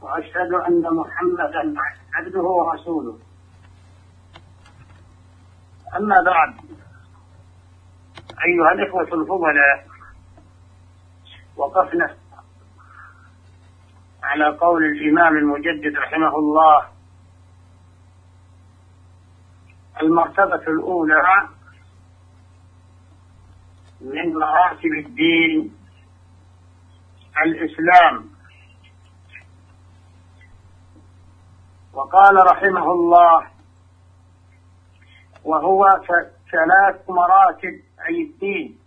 وأشهد أن محمدا عبده ورسوله. أما بعد أيها الإخوة الفضلاء وقفنا على قول الإمام المجدد رحمه الله المرتبة الأولى من مراتب الدين الإسلام. وقال رحمه الله وهو ثلاث مراتب أي الدين.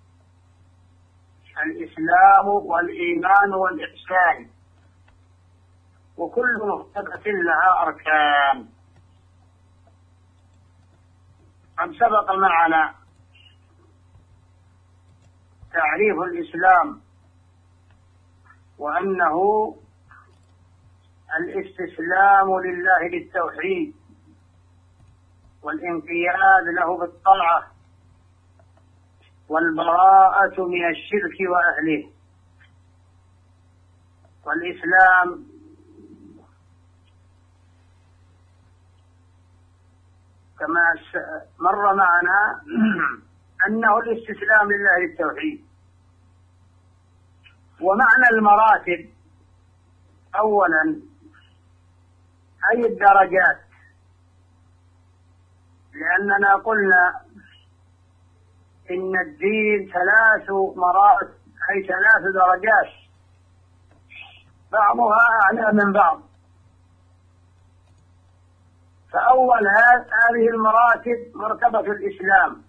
الإسلام والإيمان والإحسان. وكل مرتبة لها أركان. قد سبق معنا تعريف الإسلام وأنه الاستسلام لله بالتوحيد والانقياد له بالطلعة والبراءة من الشرك وأهله. والإسلام كما مر معنا أنه الاستسلام لله بالتوحيد. ومعنى المراتب أولا أي الدرجات؟ لأننا قلنا إن الدين ثلاث مراتب أي ثلاث درجات. بعضها أعلى من بعض. فأول هذه المراتب مرتبة الإسلام.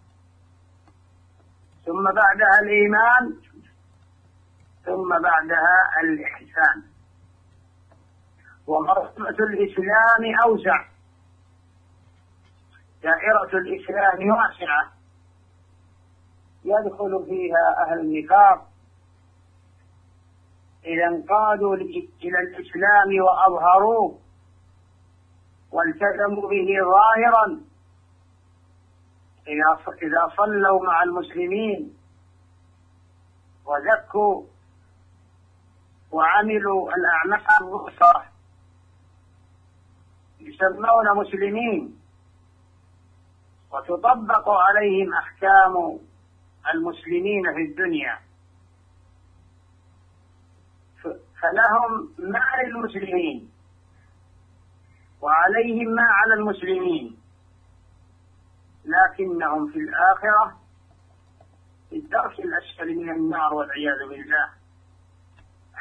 ثم بعدها الإيمان ثم بعدها الإحسان. ومرتبة الإسلام أوسع دائرة الإسلام واسعة. يدخل فيها أهل النفاق. إذا انقادوا إلى الإسلام وأظهروه والتزموا به ظاهرا. إذا صلوا مع المسلمين وزكوا وعملوا الأعمال الظهر يسمون مسلمين. وتطبق عليهم أحكام المسلمين في الدنيا. فلهم ما للمسلمين وعليهم ما على المسلمين. لكنهم في الآخرة في الدرك الأسفل من النار والعياذ بالله.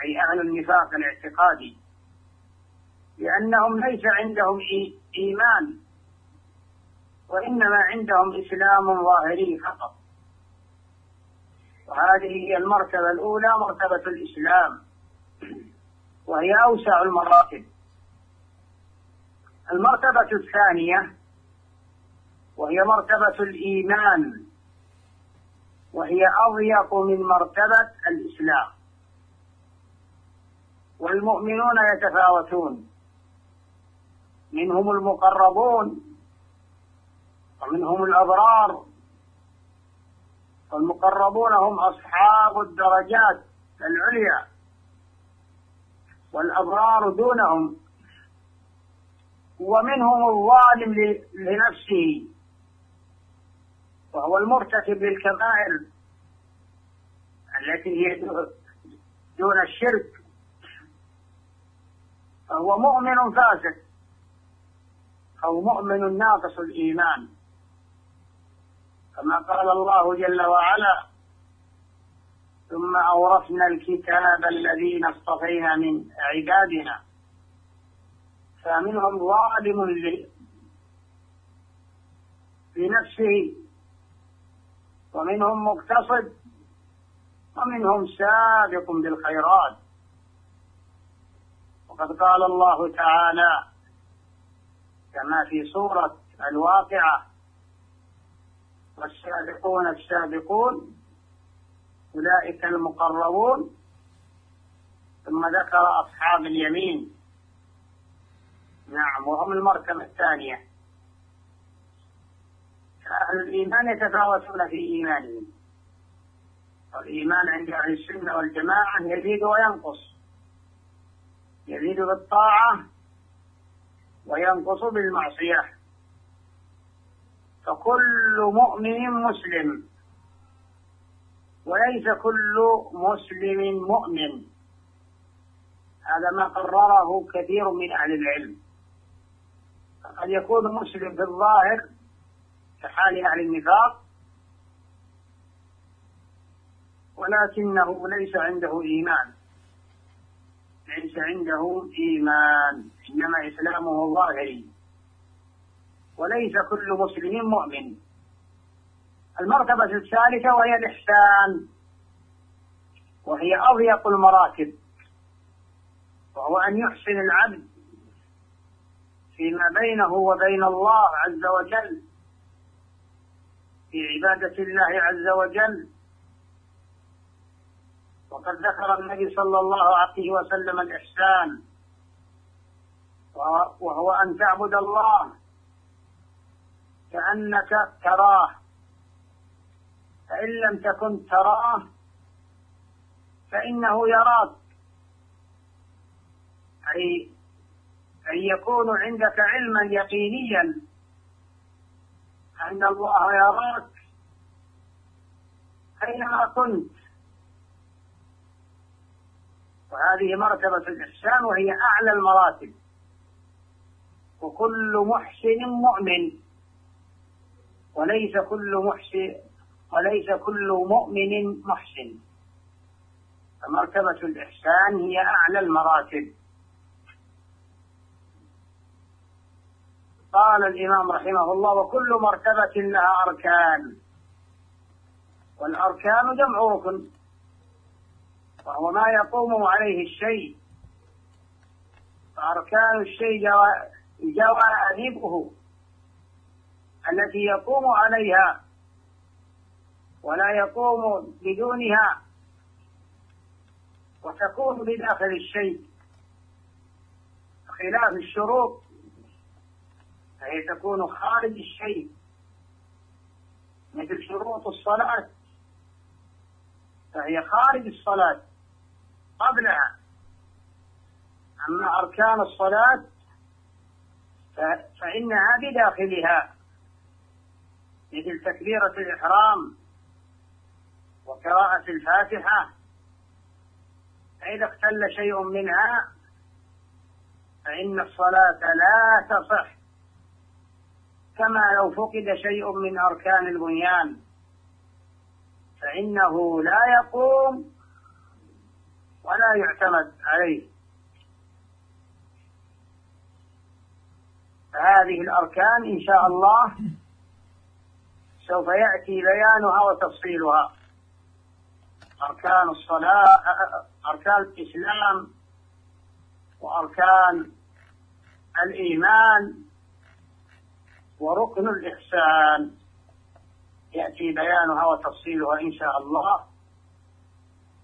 أي أهل النفاق الاعتقادي. لأنهم ليس عندهم إيمان وإنما عندهم إسلام ظاهري فقط. وهذه هي المرتبة الأولى مرتبة الإسلام وهي أوسع المراتب. المرتبة الثانية وهي مرتبة الإيمان وهي أضيق من مرتبة الإسلام. والمؤمنون يتفاوتون. منهم المقربون ومنهم الأبرار. والمقربون هم أصحاب الدرجات العليا والأبرار دونهم. ومنهم الظالم لنفسه وهو المرتكب للكبائر التي هي دون الشرك. فهو مؤمن فاسق. أو مؤمن ناقص الإيمان. كما قال الله جل وعلا ثم أورثنا الكتاب الذين اصطفينا من عبادنا. فمنهم ظالم لنفسه. ومنهم مقتصد. ومنهم سابق بالخيرات. وقد قال الله تعالى كما في سورة الواقعة. والسابقون السابقون أولئك المقربون ثم ذكر أصحاب اليمين. نعم وهم المرتبة الثانية. أهل الإيمان يتفاوتون في إيمانهم. والإيمان عند أهل السنة والجماعة يزيد وينقص. يزيد بالطاعة وينقص بالمعصية. فكل مؤمن مسلم وليس كل مسلم مؤمن. هذا ما قرره كثير من أهل العلم. قد يكون مسلم في الظاهر كحال أهل النفاق ولكنه ليس عنده إيمان. ليس عنده إيمان إنما إسلامه ظاهري وليس كل مسلم مؤمن. المرتبة الثالثة وهي الإحسان. وهي أضيق المراتب. وهو أن يحسن العبد فيما بينه وبين الله عز وجل. في عبادة الله عز وجل. وقد ذكر النبي صلى الله عليه وسلم الإحسان وهو أن تعبد الله كأنك تراه. فإن لم تكن تراه فإنه يراك. أي أن يكون عندك علما يقينيا أن الله يراك أينما كنت. وهذه مرتبة الإحسان وهي أعلى المراتب. وكل محسن مؤمن. وليس كل محسن وليس كل مؤمن محسن. فمرتبة الإحسان هي أعلى المراتب. قال الإمام رحمه الله وكل مرتبة لها أركان. والأركان جمع ركن. وهو ما يقوم عليه الشيء. فأركان الشيء جوانبه التي يقوم عليها ولا يقوم بدونها وتكون بداخل الشيء. خلاف الشروط فهي تكون خارج الشيء. مثل شروط الصلاة فهي خارج الصلاة. قبلها. أما أركان الصلاة فإنها بداخلها مثل تكبيرة الإحرام وقراءة الفاتحة. فإذا اختل شيء منها فإن الصلاة لا تصح كما لو فقد شيء من أركان البنيان. فإنه لا يقوم ولا يعتمد عليه. فهذه الأركان إن شاء الله سوف يأتي بيانها وتفصيلها. أركان الصلاة أركان الإسلام وأركان الإيمان وركن الإحسان. يأتي بيانها وتفصيلها إن شاء الله.